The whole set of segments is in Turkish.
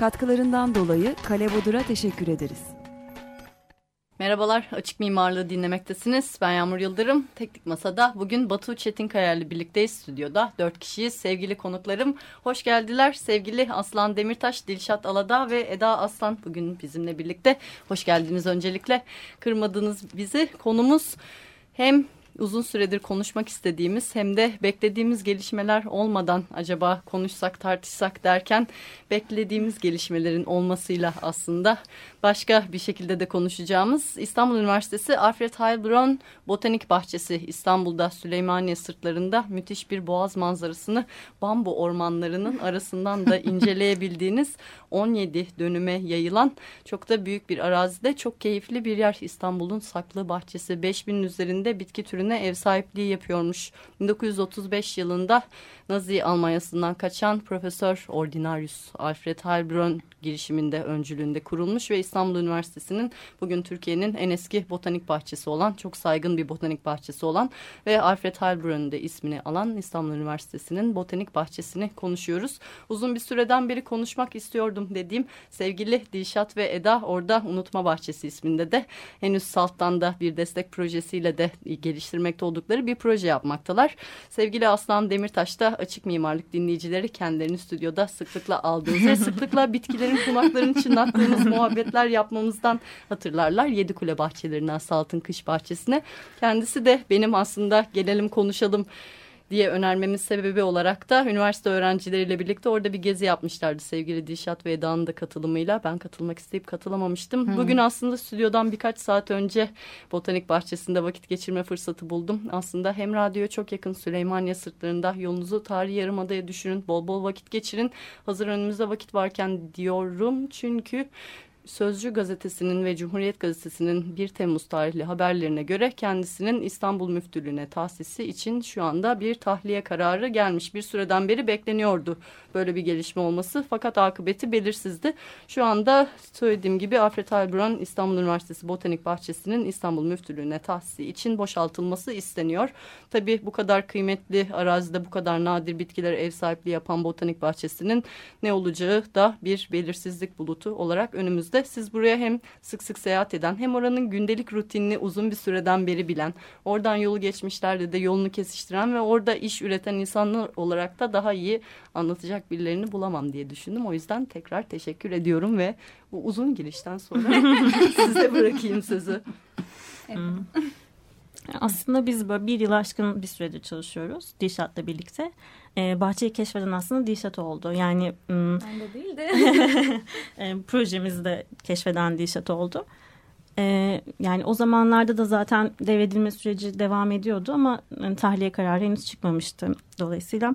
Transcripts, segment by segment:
Katkılarından dolayı Kale Bodur'a teşekkür ederiz. Merhabalar, Açık Mimarlığı dinlemektesiniz. Ben Yağmur Yıldırım. Teknik Masa'da bugün Batu Çetinkaya ile birlikteyiz stüdyoda. Dört kişiyiz. Sevgili konuklarım, hoş geldiler. Sevgili Aslan Demirtaş, Dilşat Alada ve Eda Aslan bugün bizimle birlikte. Hoş geldiniz öncelikle. Kırmadınız bizi. Konumuz hem uzun süredir konuşmak istediğimiz hem de beklediğimiz gelişmeler olmadan acaba konuşsak tartışsak derken beklediğimiz gelişmelerin olmasıyla aslında başka bir şekilde de konuşacağımız İstanbul Üniversitesi Alfred Heilbronn Botanik Bahçesi İstanbul'da Süleymaniye sırtlarında müthiş bir boğaz manzarasını bambu ormanlarının arasından da inceleyebildiğiniz 17 dönüme yayılan çok da büyük bir arazide çok keyifli bir yer. İstanbul'un saklı bahçesi 5000'in üzerinde bitki türüne ev sahipliği yapıyormuş. 1935 yılında Nazi Almanya'sından kaçan Profesör Ordinarius Alfred Heilbronn girişiminde öncülüğünde kurulmuş ve İstanbul Üniversitesi'nin bugün Türkiye'nin en eski botanik bahçesi olan çok saygın bir botanik bahçesi olan ve Alfred Heilbronn'un de ismini alan İstanbul Üniversitesi'nin botanik bahçesini konuşuyoruz. Uzun bir süreden beri konuşmak istiyordum dediğim sevgili Dilşat ve Eda orada Unutma Bahçesi isminde de henüz Salt'tan da bir destek projesiyle de geliştirmekte oldukları bir proje yapmaktalar. Sevgili Aslan Demirtaş da açık mimarlık dinleyicileri kendilerini stüdyoda sıklıkla aldığınız ve sıklıkla bitkilerin kulaklarını çınlattığımız muhabbetler yapmamızdan hatırlarlar. Yedi Kule bahçelerinden Salt'ın kış bahçesine. Kendisi de benim aslında gelelim konuşalım diye önermemin sebebi olarak da üniversite öğrencileriyle birlikte orada bir gezi yapmışlardı sevgili Dişat ve Eda'nın da katılımıyla. Ben katılmak isteyip katılamamıştım. Hmm. Bugün aslında stüdyodan birkaç saat önce Botanik Bahçesi'nde vakit geçirme fırsatı buldum. Aslında hem radyoya çok yakın Süleymaniye sırtlarında yolunuzu tarihi yarımadaya düşünün. Bol bol vakit geçirin. Hazır önümüzde vakit varken diyorum çünkü Sözcü gazetesinin ve Cumhuriyet gazetesinin 1 Temmuz tarihli haberlerine göre kendisinin İstanbul Müftülüğü'ne tahsisi için şu anda bir tahliye kararı gelmiş. Bir süreden beri bekleniyordu böyle bir gelişme olması fakat akıbeti belirsizdi. Şu anda söylediğim gibi Alfred Heilbronn İstanbul Üniversitesi Botanik Bahçesi'nin İstanbul Müftülüğü'ne tahsisi için boşaltılması isteniyor. Tabii bu kadar kıymetli arazide bu kadar nadir bitkilere ev sahipliği yapan Botanik Bahçesi'nin ne olacağı da bir belirsizlik bulutu olarak önümüzde siz buraya hem sık sık seyahat eden hem oranın gündelik rutinini uzun bir süreden beri bilen, oradan yolu geçmişlerde de yolunu kesiştiren ve orada iş üreten insanlar olarak da daha iyi anlatacak birilerini bulamam diye düşündüm. O yüzden tekrar teşekkür ediyorum ve bu uzun girişten sonra size bırakayım sözü. Aslında biz böyle bir yıl aşkın bir süredir çalışıyoruz Dişat'la birlikte. Ee, bahçeyi keşfeden aslında Dişat oldu. Yani ben de değil de e, projemizi de keşfeden Dişat oldu. Ee, yani o zamanlarda da zaten devredilme süreci devam ediyordu ama yani, tahliye kararı henüz çıkmamıştı. Dolayısıyla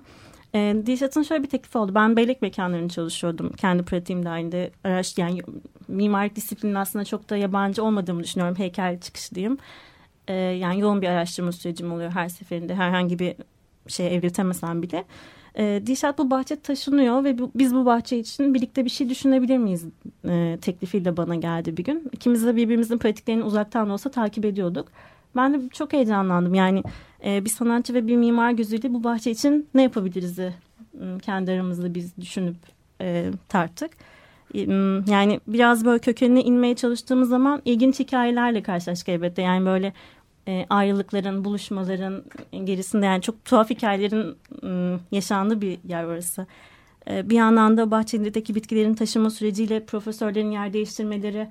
e, Dilşat'ın şöyle bir teklifi oldu. Ben bellek mekanlarını çalışıyordum. Kendi pratiğim dahilinde. Araş, yani mimarlık disiplinin aslında çok da yabancı olmadığımı düşünüyorum. Heykel çıkışlıyım. E, yani yoğun bir araştırma sürecim oluyor her seferinde. Herhangi bir şey evriltemesem bile. E, Dilşat bu bahçe taşınıyor ve bu, biz bu bahçe için birlikte bir şey düşünebilir miyiz e, teklifiyle bana geldi bir gün. İkimiz de birbirimizin pratiklerini uzaktan olsa takip ediyorduk. Ben de çok heyecanlandım. Yani e, bir sanatçı ve bir mimar gözüyle bu bahçe için ne yapabiliriz kendi aramızda biz düşünüp e, tarttık. Yani biraz böyle kökenine inmeye çalıştığımız zaman ilginç hikayelerle karşılaştık elbette. Yani böyle e, ayrılıkların, buluşmaların gerisinde yani çok tuhaf hikayelerin e, yaşandığı bir yer orası. E, bir yandan da bahçedeki bitkilerin taşıma süreciyle profesörlerin yer değiştirmeleri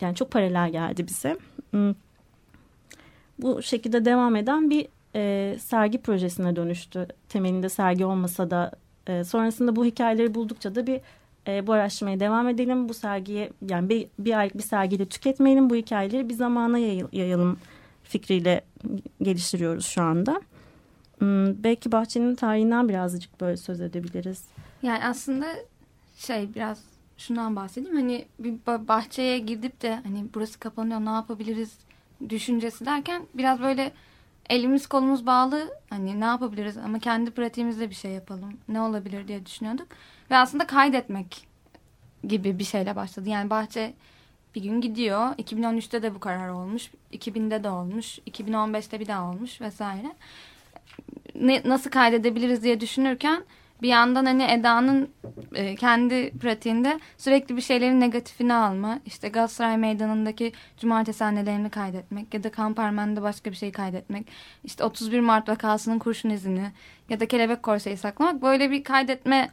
yani çok paralel geldi bize. Bu şekilde devam eden bir e, sergi projesine dönüştü. Temelinde sergi olmasa da sonrasında bu hikayeleri buldukça da bir e, bu araştırmaya devam edelim. Bu sergiye yani bir, bir aylık bir sergiyle tüketmeyelim. Bu hikayeleri bir zamana yayalım fikriyle geliştiriyoruz şu anda. Hmm, belki bahçenin tarihinden birazcık böyle söz edebiliriz. Yani aslında şey biraz şundan bahsedeyim. Hani bir bahçeye gidip de hani burası kapanıyor ne yapabiliriz düşüncesi derken biraz böyle elimiz kolumuz bağlı hani ne yapabiliriz ama kendi pratiğimizde bir şey yapalım ne olabilir diye düşünüyorduk. Ve aslında kaydetmek gibi bir şeyle başladı. Yani bahçe bir gün gidiyor. 2013'te de bu karar olmuş. 2000'de de olmuş. 2015'te bir daha olmuş vesaire. Ne, nasıl kaydedebiliriz diye düşünürken bir yandan hani Eda'nın e, kendi pratiğinde sürekli bir şeylerin negatifini alma. İşte Galatasaray Meydanı'ndaki cumartesi annelerini kaydetmek ya da Kampermen'de başka bir şey kaydetmek. İşte 31 Mart vakasının kurşun izini ya da kelebek korseyi saklamak. Böyle bir kaydetme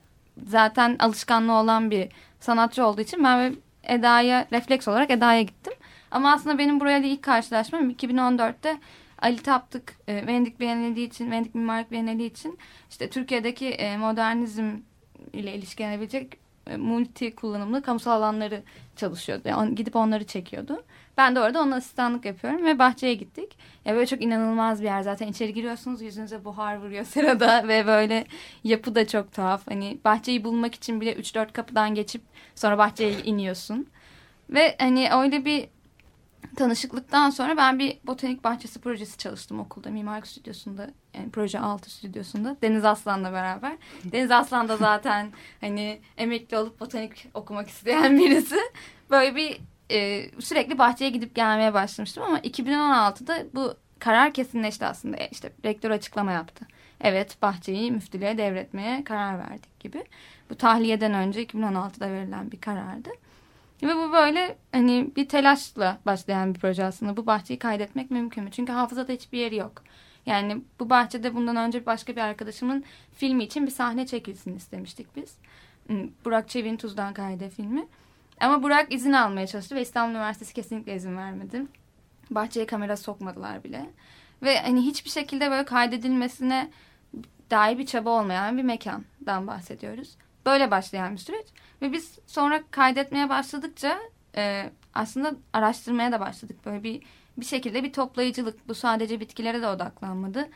zaten alışkanlığı olan bir sanatçı olduğu için ben Eda'ya refleks olarak Eda'ya gittim. Ama aslında benim buraya ilk karşılaşmam 2014'te Ali Taptık e, Venedik Bienali için, Venedik Mimarlık Bienali için işte Türkiye'deki e, modernizm ile ilişkilenebilecek e, multi kullanımlı kamusal alanları çalışıyordu. Yani gidip onları çekiyordu. Ben de orada onun asistanlık yapıyorum ve bahçeye gittik. Ya böyle çok inanılmaz bir yer zaten içeri giriyorsunuz yüzünüze buhar vuruyor sırada ve böyle yapı da çok tuhaf. Hani bahçeyi bulmak için bile 3-4 kapıdan geçip sonra bahçeye iniyorsun. Ve hani öyle bir tanışıklıktan sonra ben bir botanik bahçesi projesi çalıştım okulda. Mimarlık stüdyosunda yani proje 6 stüdyosunda. Deniz Aslan'la beraber. Deniz Aslan da zaten hani emekli olup botanik okumak isteyen birisi. Böyle bir e, sürekli bahçeye gidip gelmeye başlamıştım ama 2016'da bu karar kesinleşti aslında. E, işte rektör açıklama yaptı. Evet bahçeyi müftülüğe devretmeye karar verdik gibi. Bu tahliyeden önce 2016'da verilen bir karardı. Ve bu böyle hani bir telaşla başlayan bir proje aslında. Bu bahçeyi kaydetmek mümkün mü? Çünkü hafızada hiçbir yeri yok. Yani bu bahçede bundan önce başka bir arkadaşımın filmi için bir sahne çekilsin istemiştik biz. Hmm, Burak Çevik'in Tuzdan Kayde filmi. Ama Burak izin almaya çalıştı ve İstanbul Üniversitesi kesinlikle izin vermedi. Bahçeye kamera sokmadılar bile. Ve hani hiçbir şekilde böyle kaydedilmesine dair bir çaba olmayan bir mekandan bahsediyoruz. Böyle başlayan bir süreç. Ve biz sonra kaydetmeye başladıkça e, aslında araştırmaya da başladık. Böyle bir bir şekilde bir toplayıcılık. Bu sadece bitkilere de odaklanmadı.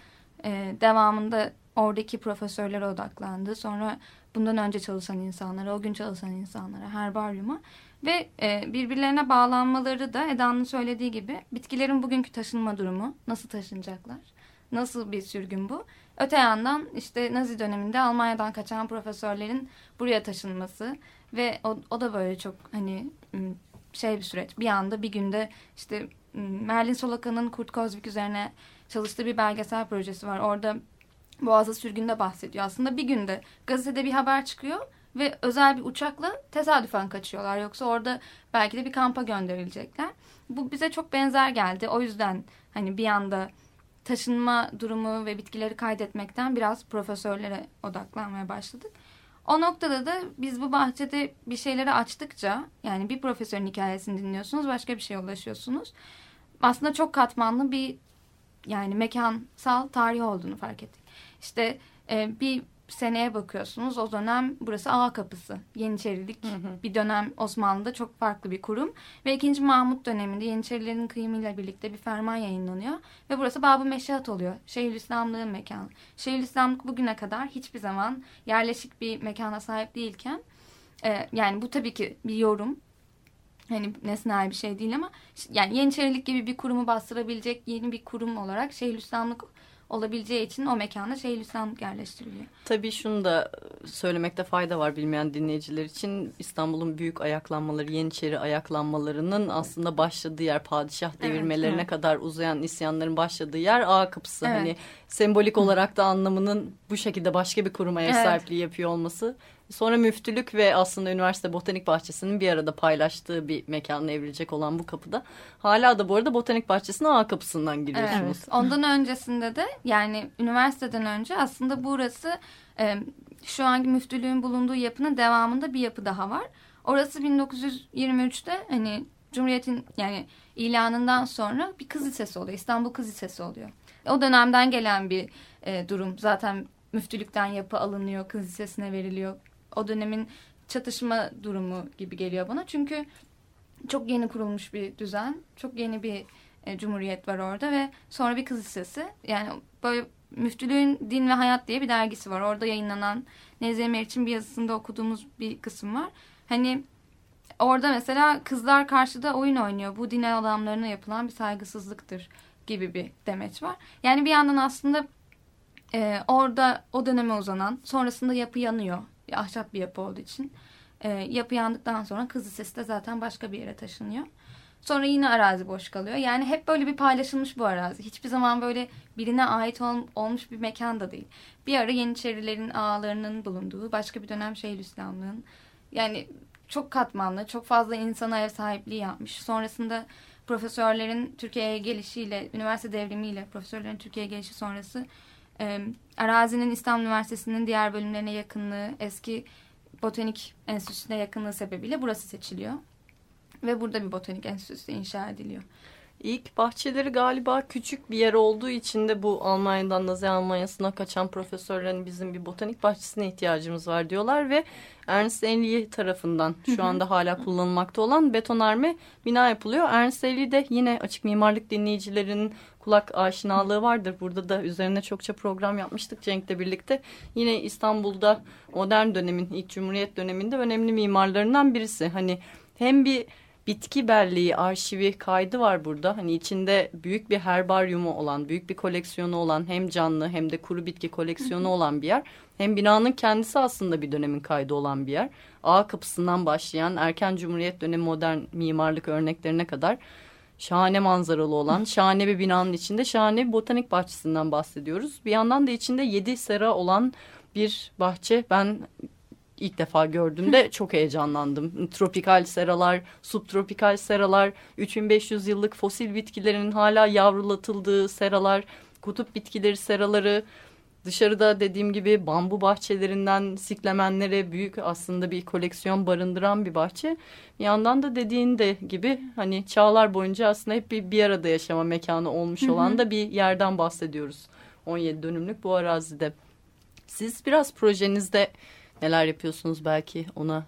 E, devamında oradaki profesörlere odaklandı. Sonra bundan önce çalışan insanlara, o gün çalışan insanlara, herbaryuma ve e, birbirlerine bağlanmaları da Eda'nın söylediği gibi bitkilerin bugünkü taşınma durumu, nasıl taşınacaklar, nasıl bir sürgün bu. Öte yandan işte Nazi döneminde Almanya'dan kaçan profesörlerin buraya taşınması ve o, o da böyle çok hani şey bir süreç. Bir anda bir günde işte Merlin Solaka'nın Kurt Kozvik üzerine çalıştığı bir belgesel projesi var. Orada Boğaz'a sürgünde bahsediyor. Aslında bir günde gazetede bir haber çıkıyor ve özel bir uçakla tesadüfen kaçıyorlar. Yoksa orada belki de bir kampa gönderilecekler. Bu bize çok benzer geldi. O yüzden hani bir anda taşınma durumu ve bitkileri kaydetmekten biraz profesörlere odaklanmaya başladık. O noktada da biz bu bahçede bir şeyleri açtıkça yani bir profesörün hikayesini dinliyorsunuz başka bir şeye ulaşıyorsunuz. Aslında çok katmanlı bir yani mekansal tarih olduğunu fark ettik. İşte e, bir seneye bakıyorsunuz o dönem burası Ağa Kapısı. Yeniçerilik hı hı. bir dönem Osmanlı'da çok farklı bir kurum. Ve 2. Mahmut döneminde Yeniçerilerin kıyımıyla birlikte bir ferman yayınlanıyor. Ve burası Bab-ı Meşahat oluyor. Şeyhülislamlığın mekanı. Şeyhülislamlık bugüne kadar hiçbir zaman yerleşik bir mekana sahip değilken e, yani bu tabii ki bir yorum. Hani nesnel bir şey değil ama yani Yeniçerilik gibi bir kurumu bastırabilecek yeni bir kurum olarak Şeyhülislamlık olabileceği için o mekana Şeyhülislam yerleştiriliyor. Tabii şunu da söylemekte fayda var bilmeyen dinleyiciler için. İstanbul'un büyük ayaklanmaları, Yeniçeri ayaklanmalarının aslında başladığı yer padişah devirmelerine evet, evet. kadar uzayan isyanların başladığı yer A kapısı. Evet. Hani sembolik olarak da anlamının bu şekilde başka bir kuruma ev sahipliği evet. yapıyor olması Sonra müftülük ve aslında üniversite botanik bahçesinin bir arada paylaştığı bir mekanla evrilecek olan bu kapıda. Hala da bu arada botanik bahçesine A kapısından giriyorsunuz. Evet. Ondan öncesinde de yani üniversiteden önce aslında burası e, şu anki müftülüğün bulunduğu yapının devamında bir yapı daha var. Orası 1923'te hani Cumhuriyet'in yani ilanından sonra bir kız lisesi oluyor. İstanbul Kız Lisesi oluyor. O dönemden gelen bir e, durum. Zaten müftülükten yapı alınıyor, kız lisesine veriliyor o dönemin çatışma durumu gibi geliyor bana. Çünkü çok yeni kurulmuş bir düzen. Çok yeni bir e, cumhuriyet var orada ve sonra bir kız lisesi. Yani böyle Müftülüğün Din ve Hayat diye bir dergisi var. Orada yayınlanan Nezih Meriç'in bir yazısında okuduğumuz bir kısım var. Hani orada mesela kızlar karşıda oyun oynuyor. Bu din adamlarına yapılan bir saygısızlıktır gibi bir demeç var. Yani bir yandan aslında e, orada o döneme uzanan sonrasında yapı yanıyor. Ahşap bir yapı olduğu için. E, yapı yandıktan sonra kız lisesi de zaten başka bir yere taşınıyor. Sonra yine arazi boş kalıyor. Yani hep böyle bir paylaşılmış bu arazi. Hiçbir zaman böyle birine ait ol, olmuş bir mekan da değil. Bir ara Yeniçerilerin ağalarının bulunduğu, başka bir dönem Şeyhülislamlığın. Yani çok katmanlı, çok fazla insana ev sahipliği yapmış. Sonrasında profesörlerin Türkiye'ye gelişiyle, üniversite devrimiyle profesörlerin Türkiye'ye gelişi sonrası e, arazinin İstanbul Üniversitesi'nin diğer bölümlerine yakınlığı, eski botanik enstitüsüne yakınlığı sebebiyle burası seçiliyor. Ve burada bir botanik enstitüsü inşa ediliyor. İlk bahçeleri galiba küçük bir yer olduğu için de bu Almanya'dan Nazi Almanya'sına kaçan profesörlerin bizim bir botanik bahçesine ihtiyacımız var diyorlar ve Ernst Enli tarafından şu anda hala kullanılmakta olan betonarme bina yapılıyor. Ernst Enli de yine açık mimarlık dinleyicilerinin kulak aşinalığı vardır. Burada da üzerine çokça program yapmıştık Cenk'le birlikte. Yine İstanbul'da modern dönemin ilk Cumhuriyet döneminde önemli mimarlarından birisi. Hani hem bir bitki belleği arşivi kaydı var burada. Hani içinde büyük bir herbaryumu olan, büyük bir koleksiyonu olan hem canlı hem de kuru bitki koleksiyonu olan bir yer. Hem binanın kendisi aslında bir dönemin kaydı olan bir yer. A kapısından başlayan erken cumhuriyet dönemi modern mimarlık örneklerine kadar şahane manzaralı olan şahane bir binanın içinde şahane bir botanik bahçesinden bahsediyoruz. Bir yandan da içinde yedi sera olan bir bahçe. Ben ilk defa gördüğümde çok heyecanlandım. Tropikal seralar, subtropikal seralar, 3500 yıllık fosil bitkilerin hala yavrulatıldığı seralar, kutup bitkileri seraları, dışarıda dediğim gibi bambu bahçelerinden siklemenlere büyük aslında bir koleksiyon barındıran bir bahçe. Bir yandan da dediğin de gibi hani çağlar boyunca aslında hep bir, bir arada yaşama mekanı olmuş olan da bir yerden bahsediyoruz. 17 dönümlük bu arazide. Siz biraz projenizde neler yapıyorsunuz belki ona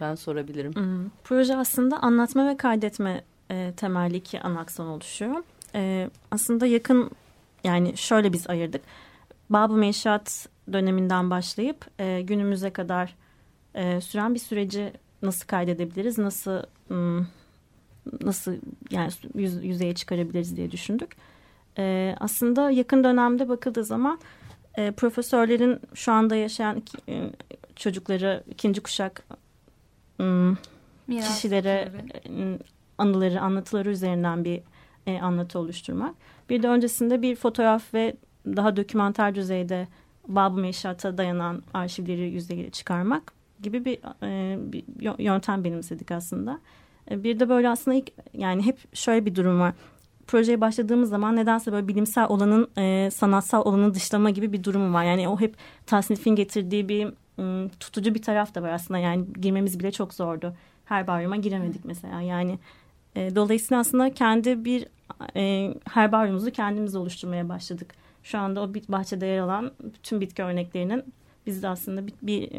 ben sorabilirim. Hmm. Proje aslında anlatma ve kaydetme e, temelli iki anaksan oluşuyor. E, aslında yakın yani şöyle biz ayırdık. Babı döneminden başlayıp e, günümüze kadar e, süren bir süreci nasıl kaydedebiliriz, nasıl hmm, nasıl yani yüz, yüzeye çıkarabiliriz diye düşündük. E, aslında yakın dönemde bakıldığı zaman e, profesörlerin şu anda yaşayan iki, e, çocukları ikinci kuşak e, kişilere e, anıları anlatıları üzerinden bir e, anlatı oluşturmak. Bir de öncesinde bir fotoğraf ve daha dokümanter düzeyde Babı Meşat'a dayanan arşivleri yüzeye çıkarmak gibi bir, e, bir yöntem benimsedik aslında. E, bir de böyle aslında ilk yani hep şöyle bir durum var projeye başladığımız zaman nedense böyle bilimsel olanın e, sanatsal olanı dışlama gibi bir durumu var. Yani o hep tasnifin getirdiği bir m, tutucu bir taraf da var aslında. Yani girmemiz bile çok zordu. Her baryuma giremedik mesela. Yani e, dolayısıyla aslında kendi bir e, herbaryumuzu kendimiz oluşturmaya başladık. Şu anda o bit bahçede yer alan bütün bitki örneklerinin bizde aslında bir, bir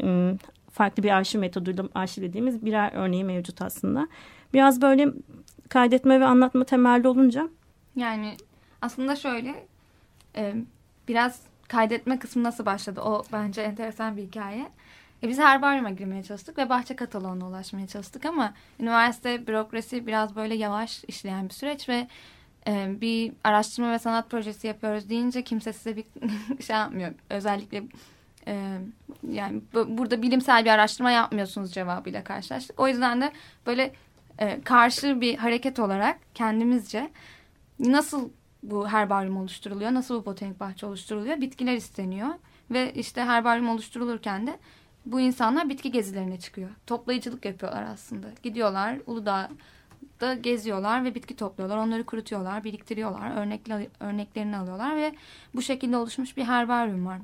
farklı bir arşiv metoduyla arşivlediğimiz birer örneği mevcut aslında. Biraz böyle kaydetme ve anlatma temelli olunca yani aslında şöyle e, biraz kaydetme kısmı nasıl başladı o bence enteresan bir hikaye. E, biz herbaryuma girmeye çalıştık ve bahçe kataloğuna ulaşmaya çalıştık ama üniversite bürokrasi biraz böyle yavaş işleyen bir süreç ve e, bir araştırma ve sanat projesi yapıyoruz deyince kimse size bir şey yapmıyor. Özellikle e, yani bu, burada bilimsel bir araştırma yapmıyorsunuz cevabıyla karşılaştık. O yüzden de böyle e, karşı bir hareket olarak kendimizce nasıl bu herbaryum oluşturuluyor, nasıl bu botanik bahçe oluşturuluyor, bitkiler isteniyor ve işte herbaryum oluşturulurken de bu insanlar bitki gezilerine çıkıyor. Toplayıcılık yapıyorlar aslında. Gidiyorlar Uludağ'da geziyorlar ve bitki topluyorlar. Onları kurutuyorlar, biriktiriyorlar. Örnekli, örneklerini alıyorlar ve bu şekilde oluşmuş bir herbaryum var.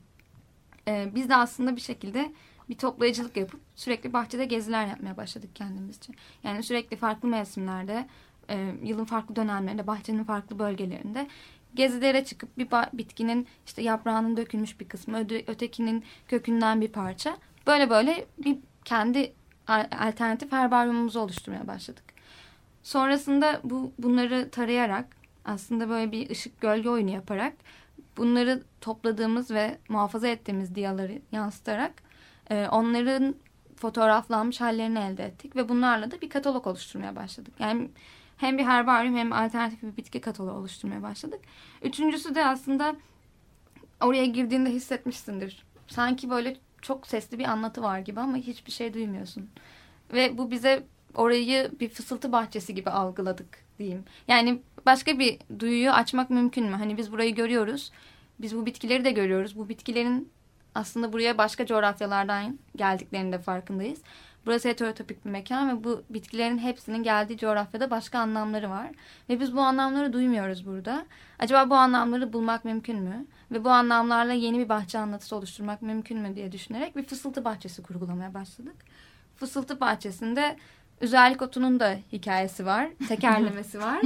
Ee, biz de aslında bir şekilde bir toplayıcılık yapıp sürekli bahçede geziler yapmaya başladık kendimizce. Yani sürekli farklı mevsimlerde, e, yılın farklı dönemlerinde, bahçenin farklı bölgelerinde gezilere çıkıp bir bitkinin işte yaprağının dökülmüş bir kısmı, ötekinin kökünden bir parça. Böyle böyle bir kendi alternatif herbaryumumuzu oluşturmaya başladık. Sonrasında bu bunları tarayarak aslında böyle bir ışık gölge oyunu yaparak bunları topladığımız ve muhafaza ettiğimiz diyaları yansıtarak e, onların fotoğraflanmış hallerini elde ettik ve bunlarla da bir katalog oluşturmaya başladık. Yani hem bir herbaryum hem alternatif bir bitki kataloğu oluşturmaya başladık. Üçüncüsü de aslında oraya girdiğinde hissetmişsindir. Sanki böyle çok sesli bir anlatı var gibi ama hiçbir şey duymuyorsun. Ve bu bize orayı bir fısıltı bahçesi gibi algıladık diyeyim. Yani başka bir duyuyu açmak mümkün mü? Hani biz burayı görüyoruz. Biz bu bitkileri de görüyoruz. Bu bitkilerin aslında buraya başka coğrafyalardan geldiklerinin de farkındayız. Burası heterotopik bir mekan ve bu bitkilerin hepsinin geldiği coğrafyada başka anlamları var. Ve biz bu anlamları duymuyoruz burada. Acaba bu anlamları bulmak mümkün mü? Ve bu anlamlarla yeni bir bahçe anlatısı oluşturmak mümkün mü diye düşünerek bir fısıltı bahçesi kurgulamaya başladık. Fısıltı bahçesinde Üzerlik otunun da hikayesi var. Tekerlemesi var.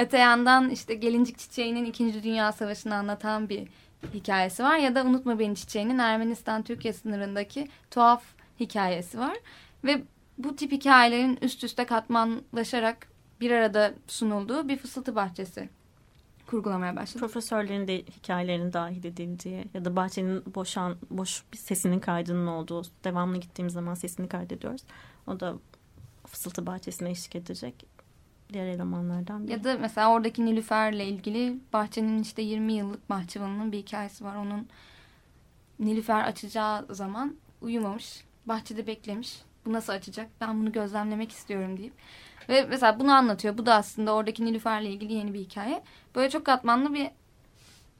Öte yandan işte gelincik çiçeğinin 2. Dünya Savaşı'nı anlatan bir hikayesi var. Ya da Unutma Beni Çiçeği'nin Ermenistan-Türkiye sınırındaki tuhaf hikayesi var. Ve bu tip hikayelerin üst üste katmanlaşarak bir arada sunulduğu bir fısıltı bahçesi kurgulamaya başladık. Profesörlerin de hikayelerinin dahil edildiği ya da bahçenin boşan boş bir sesinin kaydının olduğu devamlı gittiğimiz zaman sesini kaydediyoruz. O da fısıltı bahçesine eşlik edecek diğer elemanlardan biri. Ya da mesela oradaki Nilüfer'le ilgili bahçenin işte 20 yıllık bahçıvanının bir hikayesi var. Onun Nilüfer açacağı zaman uyumamış. Bahçede beklemiş. Bu nasıl açacak? Ben bunu gözlemlemek istiyorum deyip. Ve mesela bunu anlatıyor. Bu da aslında oradaki Nilüfer'le ilgili yeni bir hikaye. Böyle çok katmanlı bir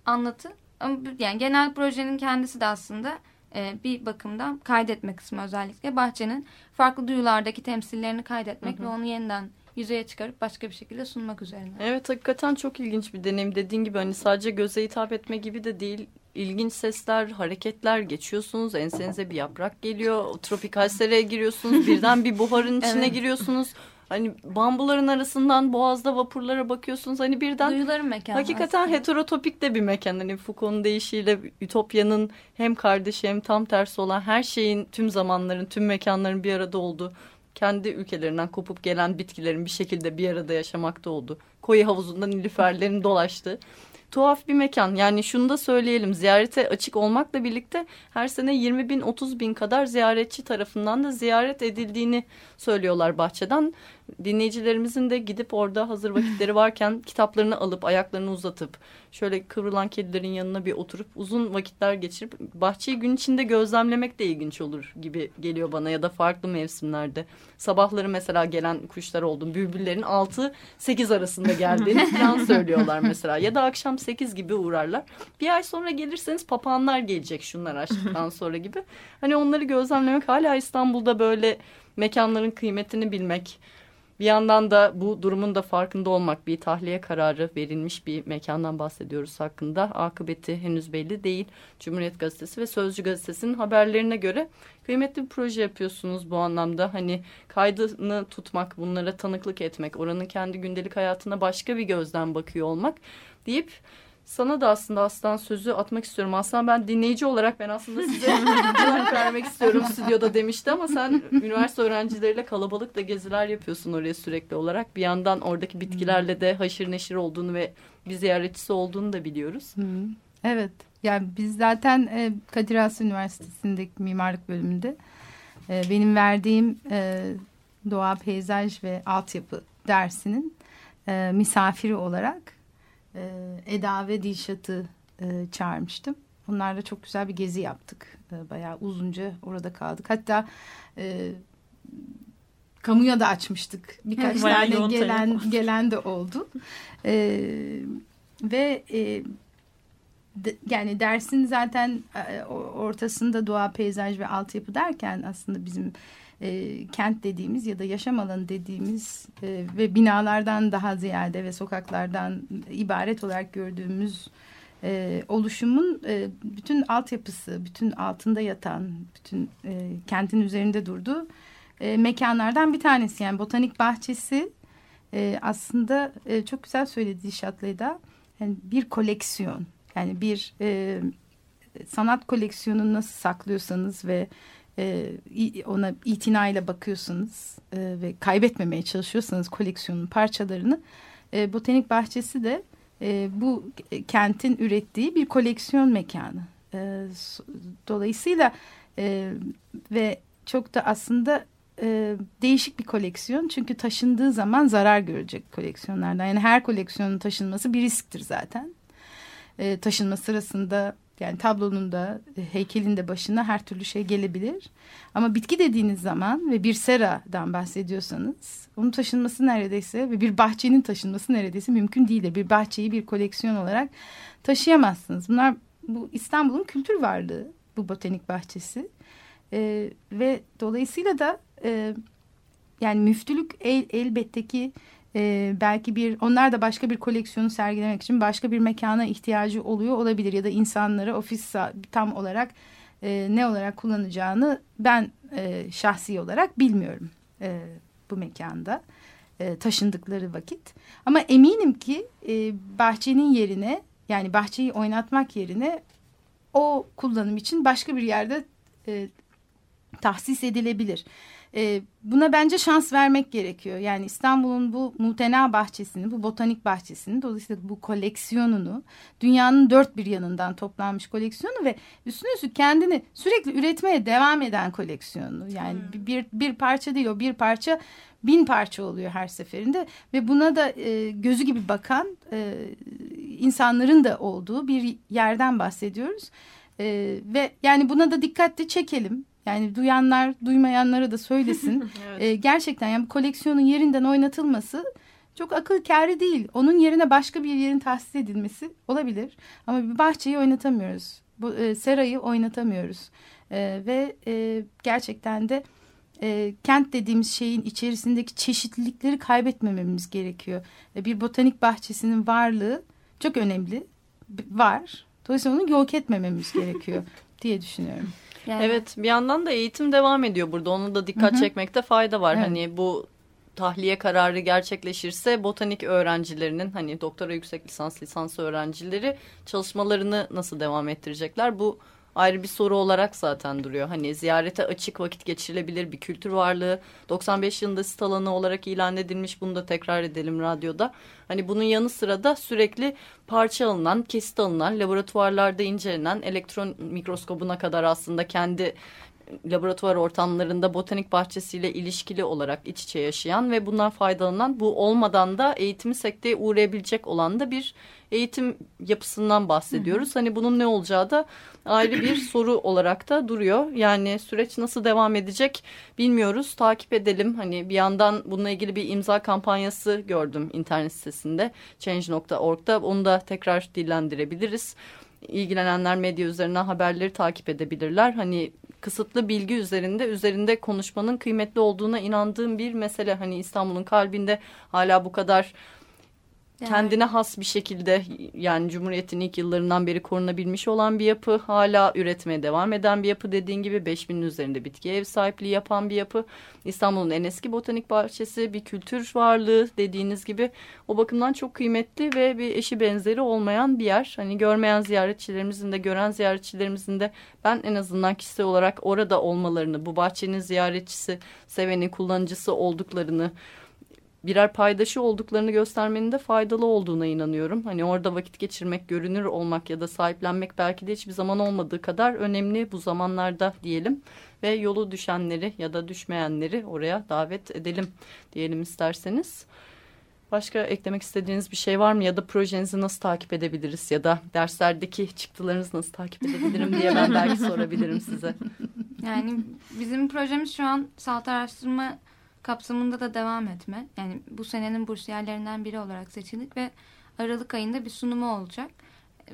anlatı. Ama yani genel projenin kendisi de aslında e, bir bakımdan kaydetme kısmı özellikle bahçenin farklı duyulardaki temsillerini kaydetmek hı hı. ve onu yeniden yüzeye çıkarıp başka bir şekilde sunmak üzerine. Evet hakikaten çok ilginç bir deneyim. Dediğin gibi hani sadece göze hitap etme gibi de değil. İlginç sesler, hareketler geçiyorsunuz. Ensenize bir yaprak geliyor. Tropikal seraya giriyorsunuz. Birden bir buharın içine evet. giriyorsunuz. Hani bambuların arasından boğazda vapurlara bakıyorsunuz. Hani birden Duyuların mekanı hakikaten aslında. heterotopik de bir mekan. Hani Foucault'un deyişiyle Ütopya'nın hem kardeşi hem tam tersi olan her şeyin tüm zamanların tüm mekanların bir arada olduğu kendi ülkelerinden kopup gelen bitkilerin bir şekilde bir arada yaşamakta oldu. Koyu havuzundan nilüferlerin dolaştı tuhaf bir mekan. Yani şunu da söyleyelim ziyarete açık olmakla birlikte her sene 20 bin 30 bin kadar ziyaretçi tarafından da ziyaret edildiğini söylüyorlar bahçeden dinleyicilerimizin de gidip orada hazır vakitleri varken kitaplarını alıp ayaklarını uzatıp şöyle kıvrılan kedilerin yanına bir oturup uzun vakitler geçirip bahçeyi gün içinde gözlemlemek de ilginç olur gibi geliyor bana ya da farklı mevsimlerde. Sabahları mesela gelen kuşlar oldu. Bülbüllerin 6-8 arasında geldiğini falan söylüyorlar mesela. Ya da akşam 8 gibi uğrarlar. Bir ay sonra gelirseniz papağanlar gelecek şunlar açtıktan sonra gibi. Hani onları gözlemlemek hala İstanbul'da böyle mekanların kıymetini bilmek bir yandan da bu durumun da farkında olmak bir tahliye kararı verilmiş bir mekandan bahsediyoruz hakkında. Akıbeti henüz belli değil. Cumhuriyet Gazetesi ve Sözcü Gazetesi'nin haberlerine göre kıymetli bir proje yapıyorsunuz bu anlamda. Hani kaydını tutmak, bunlara tanıklık etmek, oranın kendi gündelik hayatına başka bir gözden bakıyor olmak deyip sana da aslında Aslan sözü atmak istiyorum. Aslan ben dinleyici olarak ben aslında size kulak vermek istiyorum stüdyoda demişti ama sen üniversite öğrencileriyle kalabalık da geziler yapıyorsun oraya sürekli olarak. Bir yandan oradaki bitkilerle de haşır neşir olduğunu ve bir ziyaretçisi olduğunu da biliyoruz. Evet. Yani biz zaten e, Kadir Has Üniversitesi'ndeki mimarlık bölümünde e, benim verdiğim e, doğa, peyzaj ve altyapı dersinin misafiri olarak e, Eda ve Dilşat'ı e, çağırmıştım. Onlarla çok güzel bir gezi yaptık. E, bayağı uzunca orada kaldık. Hatta e, kamuya da açmıştık. Birkaç tane gelen gelen de oldu. E, ve e, de, yani dersin zaten e, ortasında doğa, peyzaj ve altyapı derken aslında bizim e, kent dediğimiz ya da yaşam alanı dediğimiz e, ve binalardan daha ziyade ve sokaklardan ibaret olarak gördüğümüz e, oluşumun e, bütün altyapısı, bütün altında yatan, bütün e, kentin üzerinde durduğu e, mekanlardan bir tanesi. Yani botanik bahçesi e, aslında e, çok güzel söyledi Şatlıy'da. Yani bir koleksiyon, yani bir e, sanat koleksiyonunu nasıl saklıyorsanız ve e, ona itinayla bakıyorsanız e, ve kaybetmemeye çalışıyorsanız koleksiyonun parçalarını e, botanik bahçesi de e, bu kentin ürettiği bir koleksiyon mekanı. Dolayısıyla ve çok da aslında değişik bir koleksiyon. Çünkü taşındığı zaman zarar görecek koleksiyonlardan. Yani her koleksiyonun taşınması bir risktir zaten. E, taşınma sırasında yani tablonun da e, heykelin de başına her türlü şey gelebilir. Ama bitki dediğiniz zaman ve bir seradan bahsediyorsanız onun taşınması neredeyse ve bir bahçenin taşınması neredeyse mümkün değildir. Bir bahçeyi bir koleksiyon olarak taşıyamazsınız. Bunlar bu İstanbul'un kültür varlığı bu botanik bahçesi. E, ve dolayısıyla da e, yani müftülük el, elbette ki e, belki bir onlar da başka bir koleksiyonu sergilemek için başka bir mekana ihtiyacı oluyor olabilir ya da insanları ofis tam olarak e, ne olarak kullanacağını ben e, şahsi olarak bilmiyorum e, bu mekanda e, taşındıkları vakit ama eminim ki e, bahçenin yerine yani bahçeyi oynatmak yerine o kullanım için başka bir yerde e, tahsis edilebilir. E, buna bence şans vermek gerekiyor. Yani İstanbul'un bu mutena bahçesini, bu botanik bahçesini, dolayısıyla bu koleksiyonunu, dünyanın dört bir yanından toplanmış koleksiyonu ve üstüne üstlük kendini sürekli üretmeye devam eden koleksiyonu. Yani hmm. bir, bir parça değil o bir parça bin parça oluyor her seferinde ve buna da e, gözü gibi bakan e, insanların da olduğu bir yerden bahsediyoruz. E, ve yani buna da dikkatli çekelim. Yani duyanlar duymayanlara da söylesin. evet. ee, gerçekten yani bu koleksiyonun yerinden oynatılması çok akıl kârı değil. Onun yerine başka bir yerin tahsis edilmesi olabilir. Ama bir bahçeyi oynatamıyoruz. Bu e, serayı oynatamıyoruz. E, ve e, gerçekten de e, kent dediğimiz şeyin içerisindeki çeşitlilikleri kaybetmememiz gerekiyor. E, bir botanik bahçesinin varlığı çok önemli. Var. Dolayısıyla onu yok etmememiz gerekiyor diye düşünüyorum. Yani. Evet bir yandan da eğitim devam ediyor burada. Onu da dikkat Hı -hı. çekmekte fayda var. Evet. Hani bu tahliye kararı gerçekleşirse botanik öğrencilerinin hani doktora yüksek lisans lisans öğrencileri çalışmalarını nasıl devam ettirecekler? Bu ayrı bir soru olarak zaten duruyor. Hani ziyarete açık vakit geçirilebilir bir kültür varlığı 95 yılında sit alanı olarak ilan edilmiş. Bunu da tekrar edelim radyoda. Hani bunun yanı sıra da sürekli parça alınan, kesit alınan, laboratuvarlarda incelenen, elektron mikroskobuna kadar aslında kendi laboratuvar ortamlarında botanik bahçesiyle ilişkili olarak iç içe yaşayan ve bundan faydalanan bu olmadan da eğitimi sekteye uğrayabilecek olan da bir eğitim yapısından bahsediyoruz. Hı hı. Hani bunun ne olacağı da ayrı bir soru olarak da duruyor. Yani süreç nasıl devam edecek bilmiyoruz. Takip edelim. Hani bir yandan bununla ilgili bir imza kampanyası gördüm internet sitesinde change.org'da. Onu da tekrar dillendirebiliriz ilgilenenler medya üzerinden haberleri takip edebilirler. Hani kısıtlı bilgi üzerinde üzerinde konuşmanın kıymetli olduğuna inandığım bir mesele. Hani İstanbul'un kalbinde hala bu kadar kendine has bir şekilde yani Cumhuriyet'in ilk yıllarından beri korunabilmiş olan bir yapı. Hala üretmeye devam eden bir yapı dediğin gibi 5000'in üzerinde bitki ev sahipliği yapan bir yapı. İstanbul'un en eski botanik bahçesi bir kültür varlığı dediğiniz gibi. O bakımdan çok kıymetli ve bir eşi benzeri olmayan bir yer. Hani görmeyen ziyaretçilerimizin de gören ziyaretçilerimizin de ben en azından kişisel olarak orada olmalarını, bu bahçenin ziyaretçisi, seveni, kullanıcısı olduklarını birer paydaşı olduklarını göstermenin de faydalı olduğuna inanıyorum. Hani orada vakit geçirmek, görünür olmak ya da sahiplenmek belki de hiçbir zaman olmadığı kadar önemli bu zamanlarda diyelim. Ve yolu düşenleri ya da düşmeyenleri oraya davet edelim diyelim isterseniz. Başka eklemek istediğiniz bir şey var mı ya da projenizi nasıl takip edebiliriz ya da derslerdeki çıktılarınızı nasıl takip edebilirim diye ben belki sorabilirim size. Yani bizim projemiz şu an salt araştırma kapsamında da devam etme. Yani bu senenin bursiyerlerinden biri olarak seçildik ve Aralık ayında bir sunumu olacak.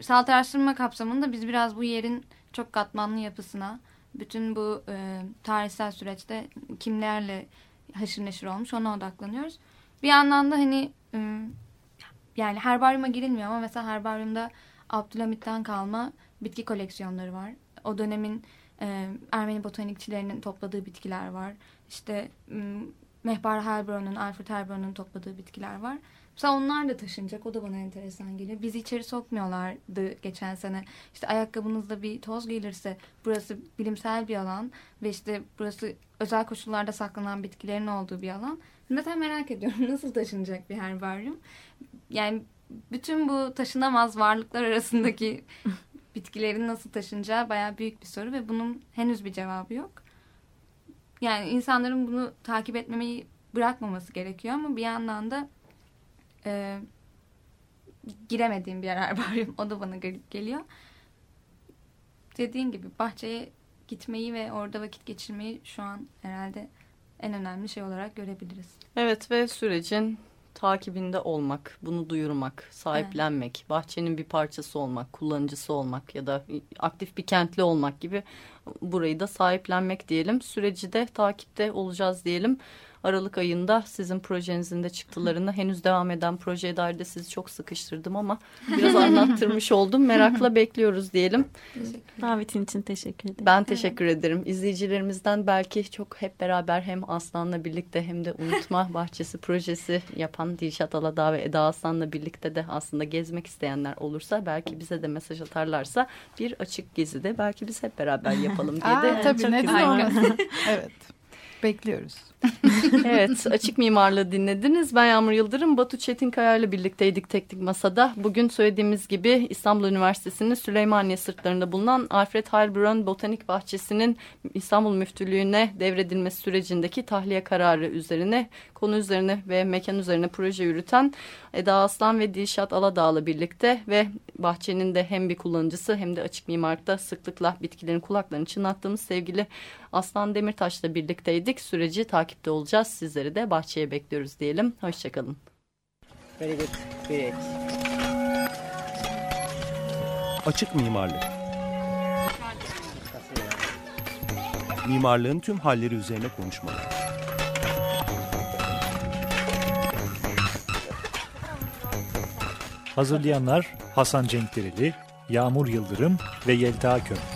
Salt araştırma kapsamında biz biraz bu yerin çok katmanlı yapısına, bütün bu e, tarihsel süreçte kimlerle haşır neşir olmuş ona odaklanıyoruz. Bir yandan da hani e, yani herbaryuma girilmiyor ama mesela herbaryumda Abdülhamit'ten kalma bitki koleksiyonları var. O dönemin e, Ermeni botanikçilerinin topladığı bitkiler var. İşte Mehbar Herbron'un, Alfred Herbron'un topladığı bitkiler var. Mesela onlar da taşınacak. O da bana enteresan geliyor. Bizi içeri sokmuyorlardı geçen sene. İşte ayakkabınızda bir toz gelirse burası bilimsel bir alan ve işte burası özel koşullarda saklanan bitkilerin olduğu bir alan. Mesela merak ediyorum nasıl taşınacak bir herbaryum? Yani bütün bu taşınamaz varlıklar arasındaki bitkilerin nasıl taşınacağı baya büyük bir soru ve bunun henüz bir cevabı yok. Yani insanların bunu takip etmemeyi bırakmaması gerekiyor ama bir yandan da e, giremediğim bir yer herbarium. O da bana garip geliyor. Dediğin gibi bahçeye gitmeyi ve orada vakit geçirmeyi şu an herhalde en önemli şey olarak görebiliriz. Evet ve sürecin takibinde olmak, bunu duyurmak, sahiplenmek, evet. bahçenin bir parçası olmak, kullanıcısı olmak ya da aktif bir kentli olmak gibi burayı da sahiplenmek diyelim. Süreci de takipte olacağız diyelim. Aralık ayında sizin projenizin de çıktılarını henüz devam eden projeye dair de sizi çok sıkıştırdım ama biraz anlattırmış oldum. Merakla bekliyoruz diyelim. Davetin için teşekkür ederim. Ben teşekkür ederim. İzleyicilerimizden belki çok hep beraber hem Aslan'la birlikte hem de Unutma Bahçesi projesi yapan Dilşat Aladağ ve Eda Aslan'la birlikte de aslında gezmek isteyenler olursa belki bize de mesaj atarlarsa bir açık gezide belki biz hep beraber yapalım diye de. Aa, tabii neden olmasın. evet. Bekliyoruz. evet açık mimarlığı dinlediniz. Ben Yağmur Yıldırım. Batu Çetinkaya ile birlikteydik teknik masada. Bugün söylediğimiz gibi İstanbul Üniversitesi'nin Süleymaniye sırtlarında bulunan Alfred Heilbronn Botanik Bahçesi'nin İstanbul Müftülüğü'ne devredilmesi sürecindeki tahliye kararı üzerine konu üzerine ve mekan üzerine proje yürüten Eda Aslan ve Dilşat Aladağ'la birlikte ve bahçenin de hem bir kullanıcısı hem de açık mimarlıkta sıklıkla bitkilerin kulaklarını çınlattığımız sevgili Aslan Demirtaş'la birlikteydik. Süreci takipte olacağız. Sizleri de bahçeye bekliyoruz diyelim. Hoşçakalın. Very good. Great. Açık mimarlık. Mimarlığın tüm halleri üzerine konuşmalar. Hazırlayanlar Hasan Cenkdereli, Yağmur Yıldırım ve Yelta Köm.